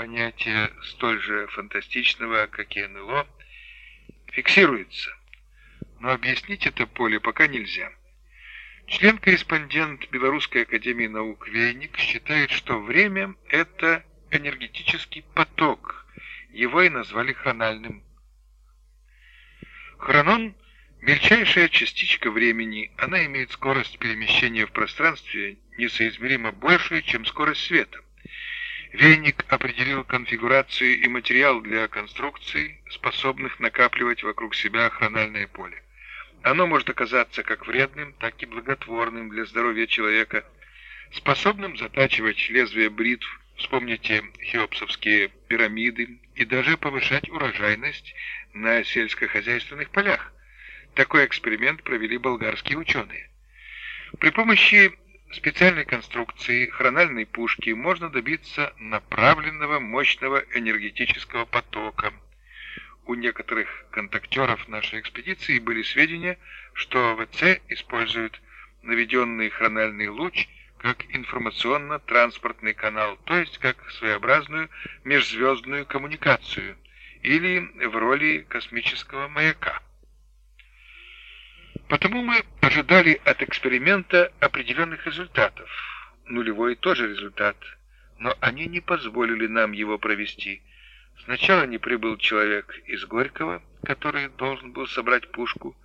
понятия столь же фантастичного, как и НЛО, фиксируется, но объяснить это поле пока нельзя. Член-корреспондент Белорусской академии наук Вейник считает, что время – это энергетический поток, его и назвали хрональным. Хронон – мельчайшая частичка времени, она имеет скорость перемещения в пространстве несоизмеримо большую, чем скорость света. Вейник определил конфигурацию и материал для конструкций, способных накапливать вокруг себя хрональное поле. Оно может оказаться как вредным, так и благотворным для здоровья человека, способным затачивать лезвие бритв, вспомните хеопсовские пирамиды, и даже повышать урожайность на сельскохозяйственных полях. Такой эксперимент провели болгарские ученые. При помощи специальной конструкции хрональной пушки можно добиться направленного мощного энергетического потока. У некоторых контактеров нашей экспедиции были сведения, что ВЦ используют наведенный хрональный луч как информационно-транспортный канал, то есть как своеобразную межзвездную коммуникацию или в роли космического маяка. Потому мы ожидали от эксперимента определенных результатов. Нулевой тоже результат, но они не позволили нам его провести. Сначала не прибыл человек из Горького, который должен был собрать пушку.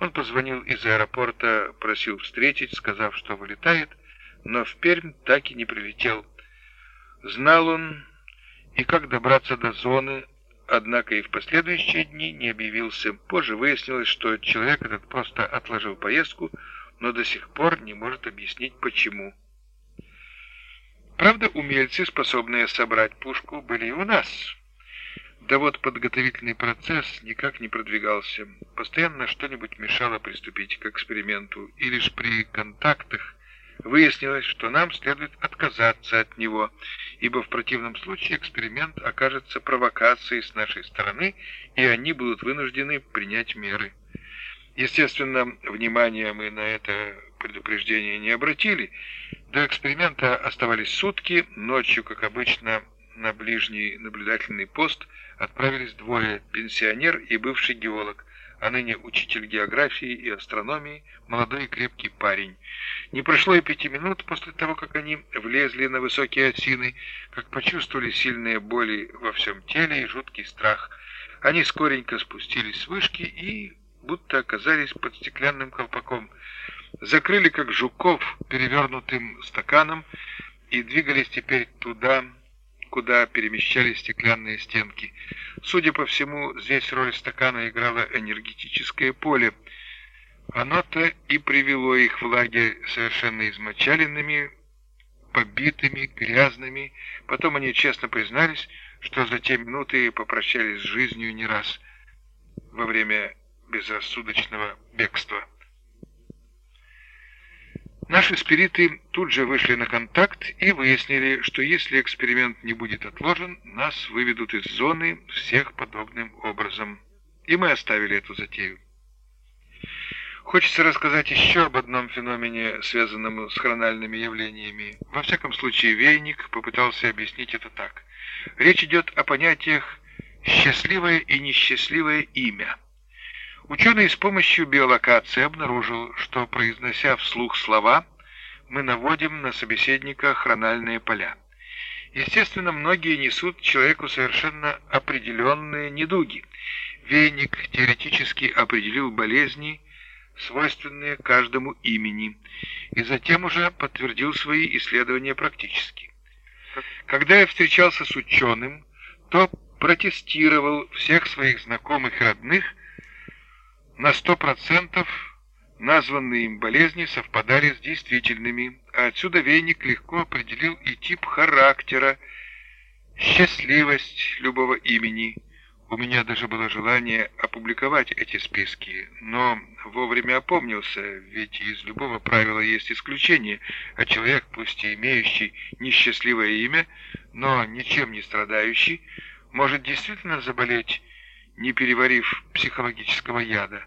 Он позвонил из аэропорта, просил встретить, сказав, что вылетает, но в Пермь так и не прилетел. Знал он и как добраться до зоны, однако и в последующие дни не объявился. Позже выяснилось, что человек этот просто отложил поездку, но до сих пор не может объяснить, почему. Правда, умельцы, способные собрать пушку, были и у нас. Да вот подготовительный процесс никак не продвигался. Постоянно что-нибудь мешало приступить к эксперименту, и лишь при контактах Выяснилось, что нам следует отказаться от него, ибо в противном случае эксперимент окажется провокацией с нашей стороны, и они будут вынуждены принять меры. Естественно, внимания мы на это предупреждение не обратили. До эксперимента оставались сутки, ночью, как обычно, на ближний наблюдательный пост отправились двое, пенсионер и бывший геолог – а ныне учитель географии и астрономии, молодой и крепкий парень. Не прошло и пяти минут после того, как они влезли на высокие осины, как почувствовали сильные боли во всем теле и жуткий страх. Они скоренько спустились с вышки и будто оказались под стеклянным колпаком. Закрыли, как жуков, перевернутым стаканом и двигались теперь туда, куда перемещались стеклянные стенки. Судя по всему, здесь роль стакана играло энергетическое поле. Оно-то и привело их в лагерь совершенно измочаленными, побитыми, грязными. Потом они честно признались, что за те минуты попрощались с жизнью не раз во время безрассудочного бегства. Наши спириты тут же вышли на контакт и выяснили, что если эксперимент не будет отложен, нас выведут из зоны всех подобным образом. И мы оставили эту затею. Хочется рассказать еще об одном феномене, связанном с хрональными явлениями. Во всяком случае, Вейник попытался объяснить это так. Речь идет о понятиях «счастливое и несчастливое имя». Ученый с помощью биолокации обнаружил, что, произнося вслух слова, мы наводим на собеседника хрональные поля. Естественно, многие несут человеку совершенно определенные недуги. Вейник теоретически определил болезни, свойственные каждому имени, и затем уже подтвердил свои исследования практически. Когда я встречался с ученым, то протестировал всех своих знакомых и родных – на сто процентов названные им болезни совпадали с действительными, а отсюда Вейник легко определил и тип характера, счастливость любого имени. У меня даже было желание опубликовать эти списки, но вовремя опомнился, ведь из любого правила есть исключение, а человек, пусть и имеющий несчастливое имя, но ничем не страдающий, может действительно заболеть не переварив психологического яда.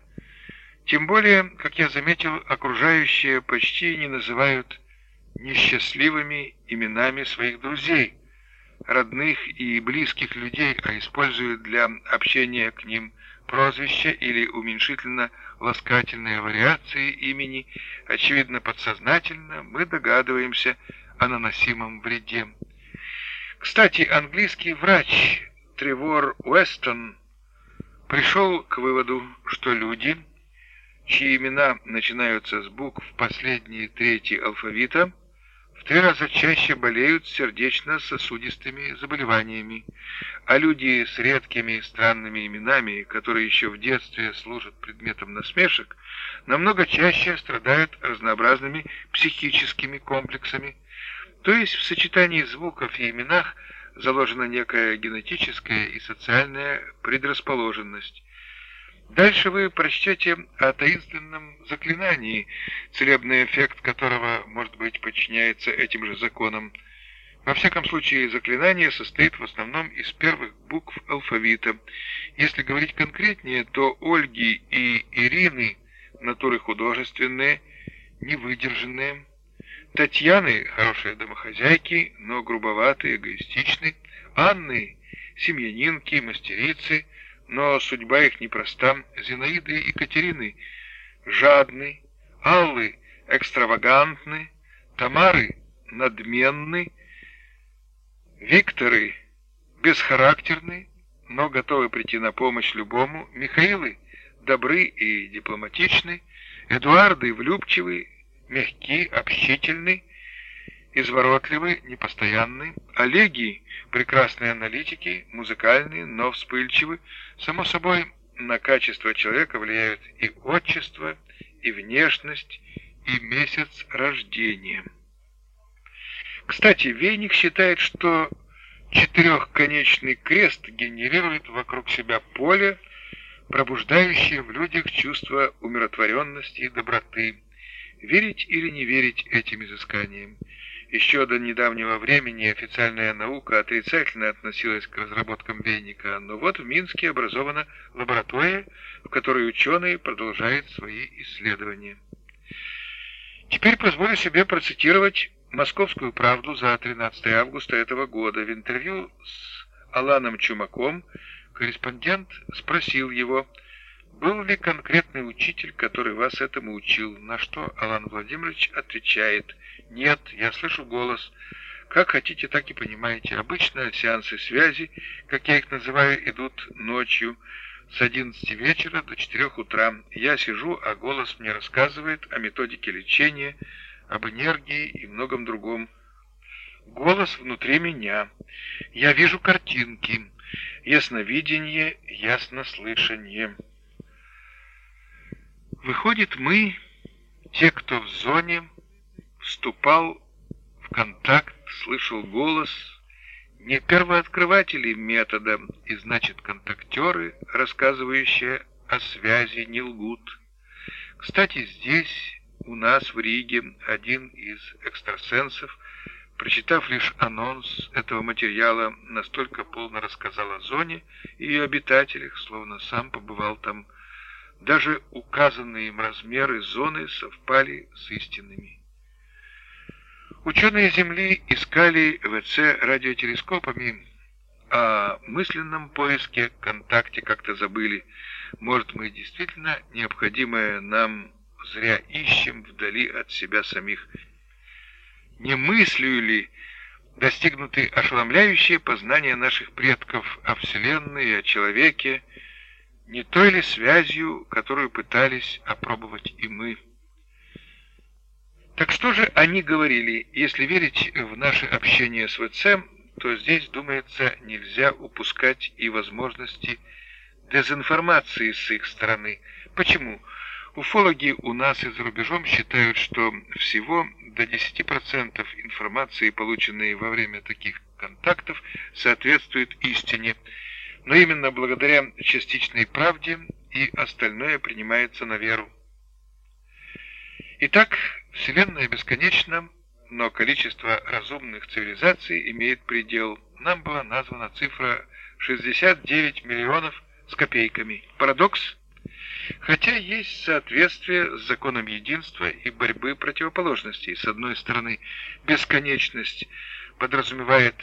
Тем более, как я заметил, окружающие почти не называют несчастливыми именами своих друзей, родных и близких людей, а используют для общения к ним прозвища или уменьшительно-ласкательные вариации имени, очевидно подсознательно, мы догадываемся о наносимом вреде. Кстати, английский врач Тревор Уэстон пришел к выводу, что люди, чьи имена начинаются с букв последней трети алфавита, в три раза чаще болеют сердечно-сосудистыми заболеваниями, а люди с редкими странными именами, которые еще в детстве служат предметом насмешек, намного чаще страдают разнообразными психическими комплексами, то есть в сочетании звуков и именах заложена некая генетическая и социальная предрасположенность. Дальше вы прочтете о таинственном заклинании, целебный эффект которого, может быть, подчиняется этим же законам. Во всяком случае, заклинание состоит в основном из первых букв алфавита. Если говорить конкретнее, то Ольги и Ирины натуры художественные, невыдержанные, Татьяны – хорошие домохозяйки, но грубоватые, эгоистичны. Анны – семьянинки, мастерицы, но судьба их непроста. Зинаиды и Екатерины – жадны. Аллы – экстравагантны. Тамары – надменны. Викторы – бесхарактерны, но готовы прийти на помощь любому. Михаилы – добры и дипломатичны. Эдуарды – влюбчивы, мягки, общительны, изворотливы, непостоянны. Олеги – прекрасные аналитики, музыкальные, но вспыльчивы. Само собой, на качество человека влияют и отчество, и внешность, и месяц рождения. Кстати, Вейник считает, что четырехконечный крест генерирует вокруг себя поле, пробуждающее в людях чувство умиротворенности и доброты, Верить или не верить этим изысканиям? Еще до недавнего времени официальная наука отрицательно относилась к разработкам веника, но вот в Минске образована лаборатория, в которой ученые продолжают свои исследования. Теперь позволю себе процитировать «Московскую правду» за 13 августа этого года. В интервью с Аланом Чумаком корреспондент спросил его, был ли конкретный учитель, который вас этому учил? На что Алан Владимирович отвечает, нет, я слышу голос. Как хотите, так и понимаете. Обычно сеансы связи, как я их называю, идут ночью с 11 вечера до 4 утра. Я сижу, а голос мне рассказывает о методике лечения, об энергии и многом другом. Голос внутри меня. Я вижу картинки, ясновидение, яснослышание. Выходит, мы, те, кто в зоне, вступал в контакт, слышал голос, не первооткрыватели метода, и значит контактеры, рассказывающие о связи, не лгут. Кстати, здесь, у нас в Риге, один из экстрасенсов, прочитав лишь анонс этого материала, настолько полно рассказал о зоне и ее обитателях, словно сам побывал там даже указанные им размеры зоны совпали с истинными. Ученые Земли искали ВЦ радиотелескопами, о мысленном поиске, контакте как-то забыли. Может, мы действительно необходимое нам зря ищем вдали от себя самих. Не мыслью ли достигнуты ошеломляющие познания наших предков о Вселенной и о человеке, не той ли связью, которую пытались опробовать и мы. Так что же они говорили? Если верить в наше общение с ВЦ, то здесь, думается, нельзя упускать и возможности дезинформации с их стороны. Почему? Уфологи у нас и за рубежом считают, что всего до 10% информации, полученной во время таких контактов, соответствует истине – но именно благодаря частичной правде и остальное принимается на веру. Итак, Вселенная бесконечна, но количество разумных цивилизаций имеет предел. Нам была названа цифра 69 миллионов с копейками. Парадокс? Хотя есть соответствие с законом единства и борьбы противоположностей. С одной стороны, бесконечность подразумевает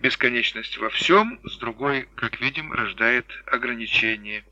бесконечность во всем, с другой, как видим, рождает ограничение.